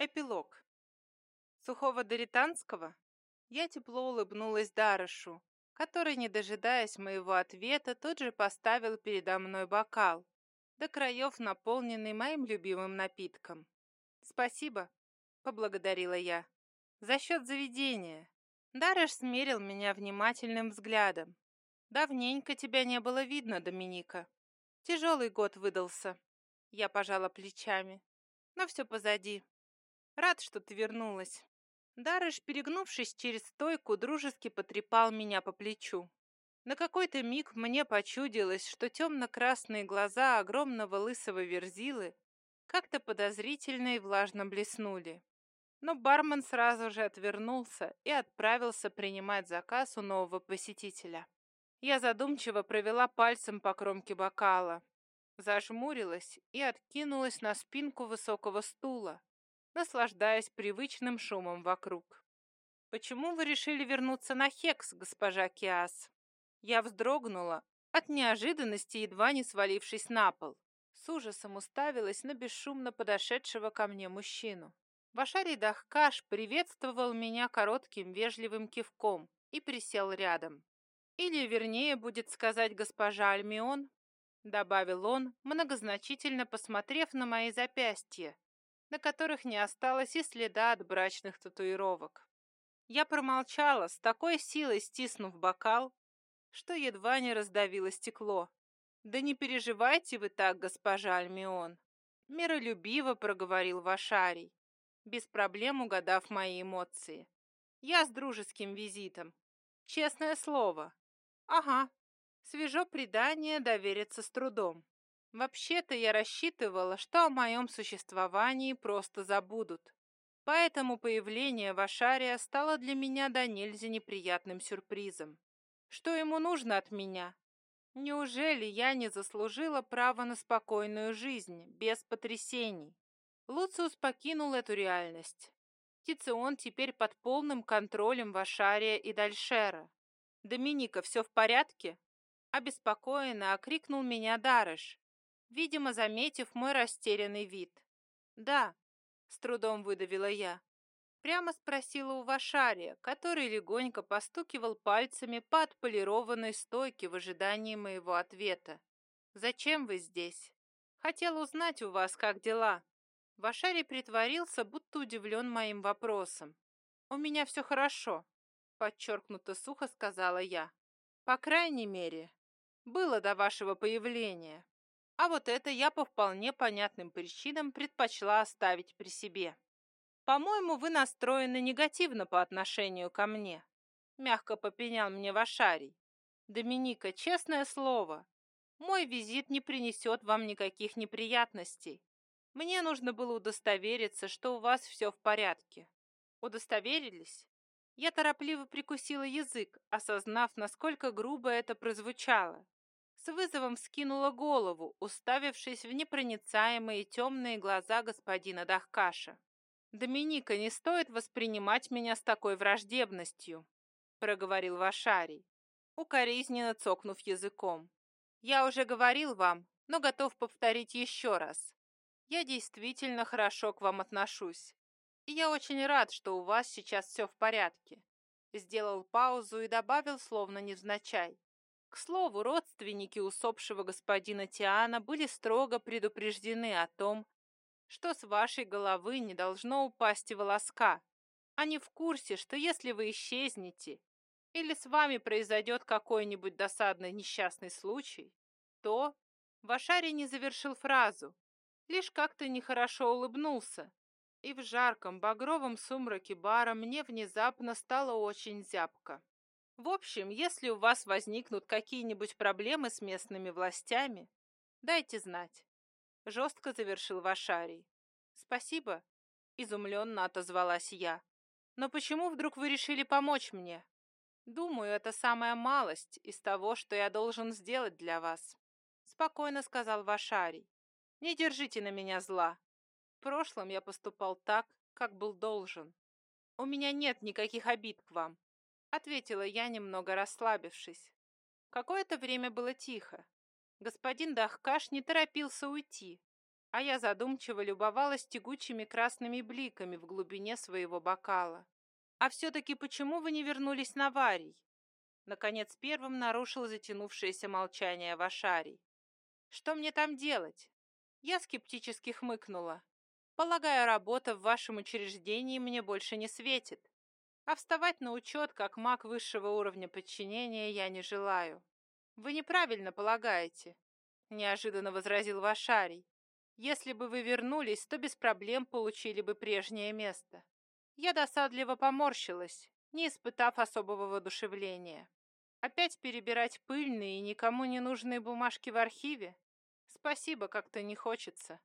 Эпилог. Сухого Доританского я тепло улыбнулась Дарышу, который, не дожидаясь моего ответа, тут же поставил передо мной бокал, до краев наполненный моим любимым напитком. «Спасибо», — поблагодарила я. «За счет заведения». Дарыш смерил меня внимательным взглядом. «Давненько тебя не было видно, Доминика. Тяжелый год выдался». Я пожала плечами. «Но все позади. Рад, что ты вернулась. Дарыш, перегнувшись через стойку, дружески потрепал меня по плечу. На какой-то миг мне почудилось, что темно-красные глаза огромного лысого верзилы как-то подозрительно и влажно блеснули. Но бармен сразу же отвернулся и отправился принимать заказ у нового посетителя. Я задумчиво провела пальцем по кромке бокала, зажмурилась и откинулась на спинку высокого стула, наслаждаясь привычным шумом вокруг. «Почему вы решили вернуться на Хекс, госпожа Киас?» Я вздрогнула, от неожиданности едва не свалившись на пол. С ужасом уставилась на бесшумно подошедшего ко мне мужчину. Вашарий Дахкаш приветствовал меня коротким вежливым кивком и присел рядом. Или, вернее, будет сказать госпожа Альмион, добавил он, многозначительно посмотрев на мои запястья, на которых не осталось и следа от брачных татуировок. Я промолчала, с такой силой стиснув бокал, что едва не раздавило стекло. «Да не переживайте вы так, госпожа Альмион», — миролюбиво проговорил Вашарий, без проблем угадав мои эмоции. «Я с дружеским визитом. Честное слово. Ага, свежо предание, довериться с трудом. Вообще-то я рассчитывала, что о моем существовании просто забудут. Поэтому появление Вашария стало для меня до нельзя неприятным сюрпризом. Что ему нужно от меня? Неужели я не заслужила право на спокойную жизнь, без потрясений? Луциус покинул эту реальность. Тицион теперь под полным контролем Вашария и Дальшера. «Доминика, все в порядке?» Обеспокоенно окрикнул меня Дарыш, видимо, заметив мой растерянный вид. «Да», — с трудом выдавила я. Прямо спросила у Вашария, который легонько постукивал пальцами по отполированной стойке в ожидании моего ответа. «Зачем вы здесь? Хотел узнать у вас, как дела». Вашарий притворился, будто удивлен моим вопросом. «У меня все хорошо», — подчеркнуто сухо сказала я. «По крайней мере, было до вашего появления. А вот это я по вполне понятным причинам предпочла оставить при себе. По-моему, вы настроены негативно по отношению ко мне. Мягко попенял мне Вашарий. Доминика, честное слово, мой визит не принесет вам никаких неприятностей. Мне нужно было удостовериться, что у вас все в порядке. Удостоверились? Я торопливо прикусила язык, осознав, насколько грубо это прозвучало с вызовом скинула голову, уставившись в непроницаемые темные глаза господина Дахкаша. «Доминика, не стоит воспринимать меня с такой враждебностью», — проговорил Вашарий, укоризненно цокнув языком. «Я уже говорил вам, но готов повторить еще раз. Я действительно хорошо к вам отношусь. И я очень рад, что у вас сейчас все в порядке». Сделал паузу и добавил, словно невзначай. К слову, родственники усопшего господина Тиана были строго предупреждены о том, что с вашей головы не должно упасть волоска. Они в курсе, что если вы исчезнете или с вами произойдет какой-нибудь досадный несчастный случай, то... Вашарий не завершил фразу, лишь как-то нехорошо улыбнулся, и в жарком багровом сумраке бара мне внезапно стало очень зябко. В общем, если у вас возникнут какие-нибудь проблемы с местными властями, дайте знать. Жестко завершил Вашарий. Спасибо, изумленно отозвалась я. Но почему вдруг вы решили помочь мне? Думаю, это самая малость из того, что я должен сделать для вас. Спокойно сказал Вашарий. Не держите на меня зла. В прошлом я поступал так, как был должен. У меня нет никаких обид к вам. Ответила я, немного расслабившись. Какое-то время было тихо. Господин Дахкаш не торопился уйти, а я задумчиво любовалась тягучими красными бликами в глубине своего бокала. «А все-таки почему вы не вернулись на Варий?» Наконец первым нарушил затянувшееся молчание Вашарий. «Что мне там делать?» Я скептически хмыкнула. «Полагаю, работа в вашем учреждении мне больше не светит. А вставать на учет, как маг высшего уровня подчинения, я не желаю. Вы неправильно полагаете, неожиданно возразил Вашарий. Если бы вы вернулись, то без проблем получили бы прежнее место. Я досадливо поморщилась, не испытав особого воодушевления. Опять перебирать пыльные и никому не нужные бумажки в архиве? Спасибо, как-то не хочется.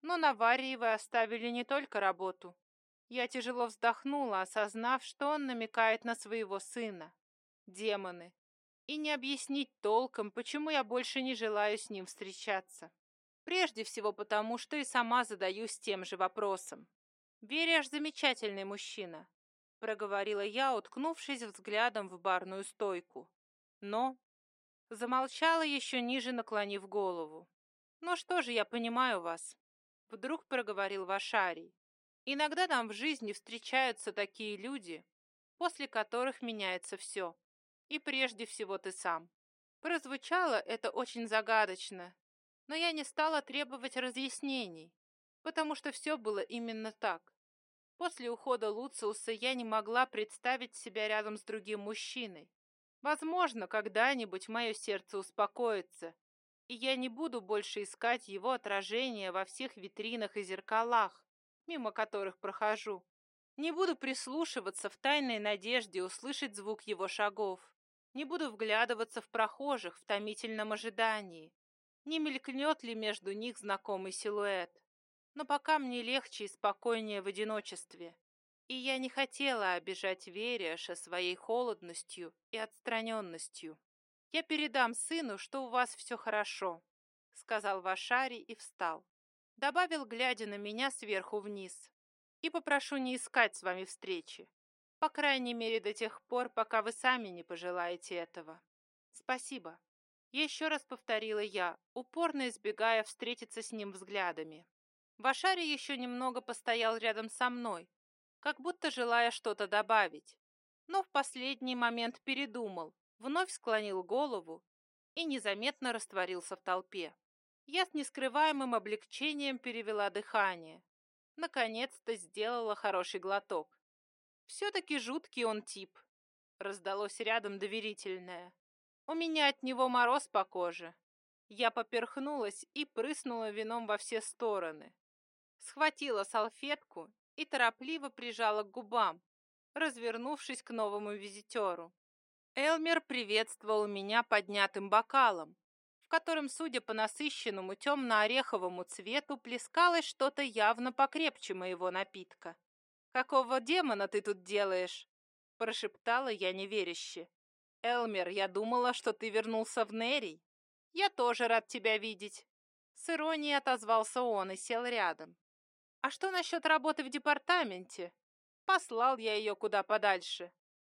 Но на Варии вы оставили не только работу, я тяжело вздохнула, осознав, что он намекает на своего сына. Демоны. И не объяснить толком, почему я больше не желаю с ним встречаться. Прежде всего потому, что и сама задаюсь тем же вопросом. «Веришь, замечательный мужчина», — проговорила я, уткнувшись взглядом в барную стойку. Но замолчала еще ниже, наклонив голову. «Ну что же, я понимаю вас», — вдруг проговорил Вашарий. Иногда нам в жизни встречаются такие люди, после которых меняется все. И прежде всего ты сам. Прозвучало это очень загадочно, но я не стала требовать разъяснений, потому что все было именно так. После ухода Луциуса я не могла представить себя рядом с другим мужчиной. Возможно, когда-нибудь мое сердце успокоится, и я не буду больше искать его отражение во всех витринах и зеркалах, мимо которых прохожу. Не буду прислушиваться в тайной надежде услышать звук его шагов. Не буду вглядываться в прохожих в томительном ожидании. Не мелькнет ли между них знакомый силуэт. Но пока мне легче и спокойнее в одиночестве. И я не хотела обижать Вериаша своей холодностью и отстраненностью. «Я передам сыну, что у вас все хорошо», — сказал Вашари и встал добавил, глядя на меня сверху вниз. И попрошу не искать с вами встречи. По крайней мере, до тех пор, пока вы сами не пожелаете этого. Спасибо. Еще раз повторила я, упорно избегая встретиться с ним взглядами. Вашари еще немного постоял рядом со мной, как будто желая что-то добавить. Но в последний момент передумал, вновь склонил голову и незаметно растворился в толпе. Я с нескрываемым облегчением перевела дыхание. Наконец-то сделала хороший глоток. Все-таки жуткий он тип. Раздалось рядом доверительное. У меня от него мороз по коже. Я поперхнулась и прыснула вином во все стороны. Схватила салфетку и торопливо прижала к губам, развернувшись к новому визитеру. Элмер приветствовал меня поднятым бокалом, в котором, судя по насыщенному темно-ореховому цвету, плескалось что-то явно покрепче моего напитка. «Какого демона ты тут делаешь?» – прошептала я неверяще. «Элмер, я думала, что ты вернулся в Нерий. Я тоже рад тебя видеть». С иронией отозвался он и сел рядом. «А что насчет работы в департаменте?» Послал я ее куда подальше.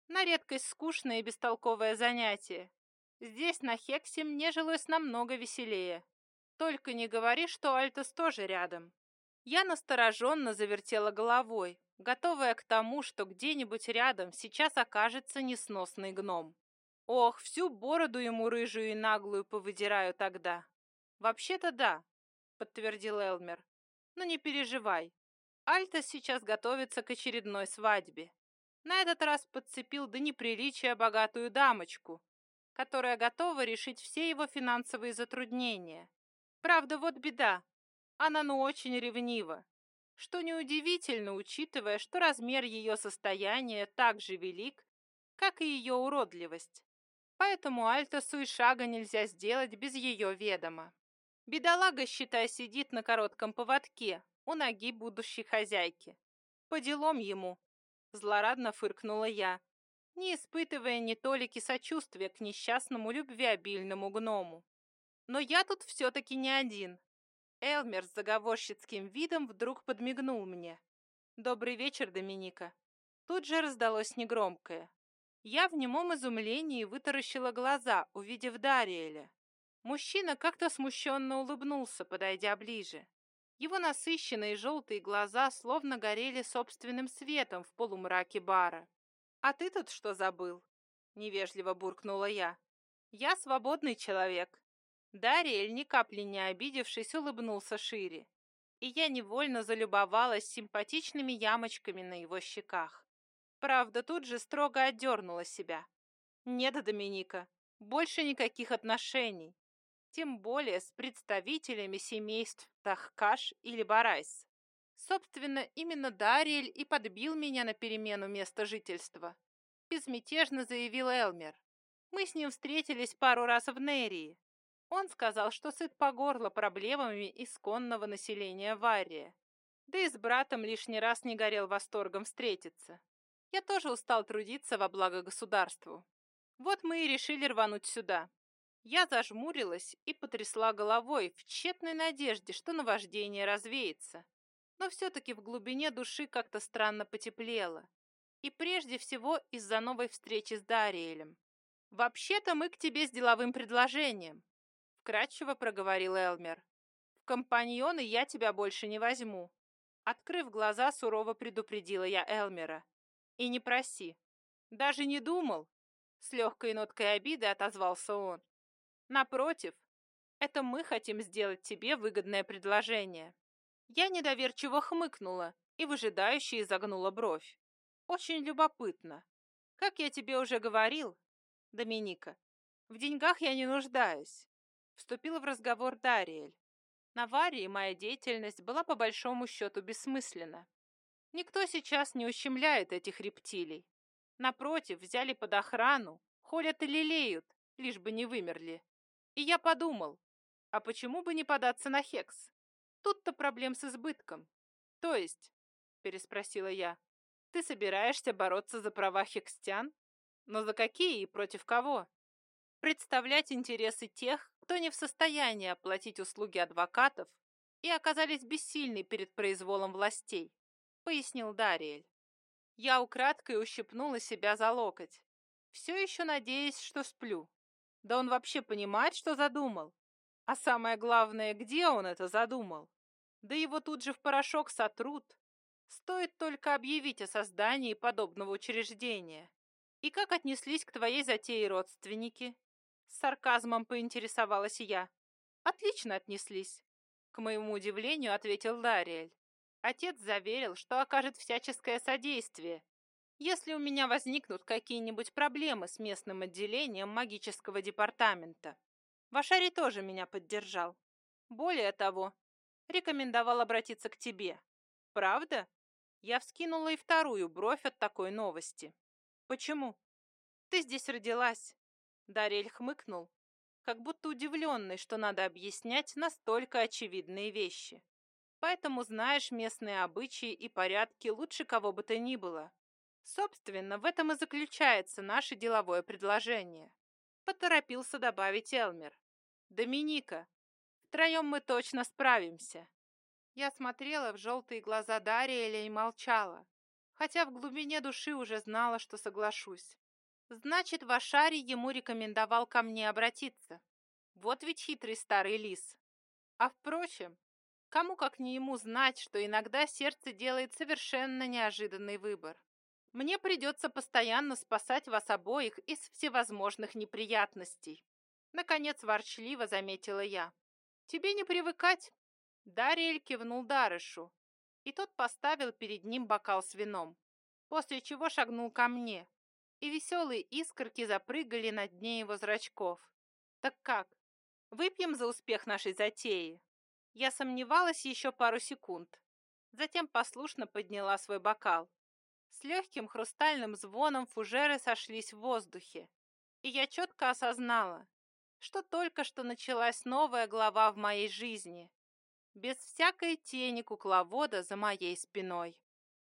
На редкость скучное и бестолковое занятие. Здесь, на Хексе, мне жилось намного веселее. Только не говори, что Альтос тоже рядом. Я настороженно завертела головой, готовая к тому, что где-нибудь рядом сейчас окажется несносный гном. Ох, всю бороду ему рыжую и наглую повыдираю тогда. Вообще-то да, подтвердил Элмер. Но не переживай. Альтос сейчас готовится к очередной свадьбе. На этот раз подцепил до неприличия богатую дамочку, которая готова решить все его финансовые затруднения. Правда, вот беда. Она ну очень ревнива. Что неудивительно, учитывая, что размер ее состояния так же велик, как и ее уродливость. Поэтому Альтосу и шага нельзя сделать без ее ведома. Бедолага, считай, сидит на коротком поводке у ноги будущей хозяйки. По делам ему, злорадно фыркнула я, не испытывая ни толики сочувствия к несчастному любвеобильному гному. Но я тут все-таки не один. Элмер с заговорщицким видом вдруг подмигнул мне. «Добрый вечер, Доминика». Тут же раздалось негромкое. Я в немом изумлении вытаращила глаза, увидев Дариэля. Мужчина как-то смущенно улыбнулся, подойдя ближе. Его насыщенные желтые глаза словно горели собственным светом в полумраке бара. «А ты тут что забыл?» — невежливо буркнула я. «Я свободный человек». Дариэль, ни капли не обидевшись, улыбнулся шире, и я невольно залюбовалась симпатичными ямочками на его щеках. Правда, тут же строго отдернула себя. «Нет, Доминика, больше никаких отношений, тем более с представителями семейств Тахкаш или Барайс. Собственно, именно Дариэль и подбил меня на перемену места жительства. Безмятежно заявил Элмер. Мы с ним встретились пару раз в Нерии. Он сказал, что сыт по горло проблемами исконного населения Вария. Да и с братом лишний раз не горел восторгом встретиться. Я тоже устал трудиться во благо государству. Вот мы и решили рвануть сюда. Я зажмурилась и потрясла головой в тщетной надежде, что наваждение развеется. Но все-таки в глубине души как-то странно потеплело. И прежде всего из-за новой встречи с Дариэлем. «Вообще-то мы к тебе с деловым предложением», — вкратчиво проговорил Элмер. «В компаньоны я тебя больше не возьму». Открыв глаза, сурово предупредила я Элмера. «И не проси». «Даже не думал», — с легкой ноткой обиды отозвался он. Напротив, это мы хотим сделать тебе выгодное предложение. Я недоверчиво хмыкнула и выжидающе изогнула бровь. Очень любопытно. Как я тебе уже говорил, Доминика, в деньгах я не нуждаюсь. Вступил в разговор Дариэль. На Варии моя деятельность была по большому счету бессмысленна. Никто сейчас не ущемляет этих рептилий. Напротив, взяли под охрану, холят и лелеют, лишь бы не вымерли. И я подумал, а почему бы не податься на Хекс? Тут-то проблем с избытком. То есть, переспросила я, ты собираешься бороться за права хекстян? Но за какие и против кого? Представлять интересы тех, кто не в состоянии оплатить услуги адвокатов и оказались бессильны перед произволом властей, пояснил Дариэль. Я украдкой ущипнула себя за локоть, все еще надеясь, что сплю. Да он вообще понимает, что задумал? А самое главное, где он это задумал? Да его тут же в порошок сотрут. Стоит только объявить о создании подобного учреждения. И как отнеслись к твоей затее родственники? С сарказмом поинтересовалась я. Отлично отнеслись. К моему удивлению, ответил Дариэль. Отец заверил, что окажет всяческое содействие, если у меня возникнут какие-нибудь проблемы с местным отделением магического департамента. Вашари тоже меня поддержал. Более того, рекомендовал обратиться к тебе. Правда? Я вскинула и вторую бровь от такой новости. Почему? Ты здесь родилась. Дарель хмыкнул, как будто удивленный, что надо объяснять настолько очевидные вещи. Поэтому знаешь местные обычаи и порядки лучше кого бы то ни было. Собственно, в этом и заключается наше деловое предложение. Поторопился добавить Элмер. Доминика, втроем мы точно справимся. Я смотрела в желтые глаза Дариэля и молчала, хотя в глубине души уже знала, что соглашусь. Значит, Вашари ему рекомендовал ко мне обратиться. Вот ведь хитрый старый лис. А впрочем, кому как не ему знать, что иногда сердце делает совершенно неожиданный выбор. Мне придется постоянно спасать вас обоих из всевозможных неприятностей. Наконец ворчливо заметила я. Тебе не привыкать. Дариэль кивнул Дарышу, и тот поставил перед ним бокал с вином, после чего шагнул ко мне, и веселые искорки запрыгали на дне его зрачков. Так как? Выпьем за успех нашей затеи? Я сомневалась еще пару секунд, затем послушно подняла свой бокал. С легким хрустальным звоном фужеры сошлись в воздухе, и я четко осознала, что только что началась новая глава в моей жизни, без всякой тени кукловода за моей спиной.